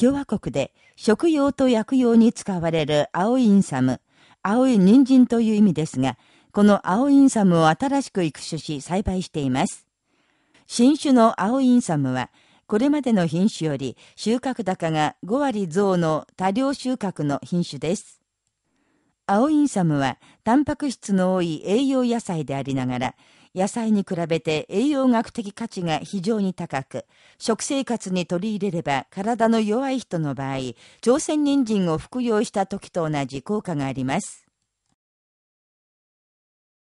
共和国で食用と薬用に使われる青いインサム、青い人参という意味ですが、この青インサムを新しく育種し栽培しています。新種の青インサムは、これまでの品種より収穫高が5割増の多量収穫の品種です。青インサムは、タンパク質の多い栄養野菜でありながら、野菜に比べて栄養学的価値が非常に高く、食生活に取り入れれば体の弱い人の場合、朝鮮人参を服用した時と同じ効果があります。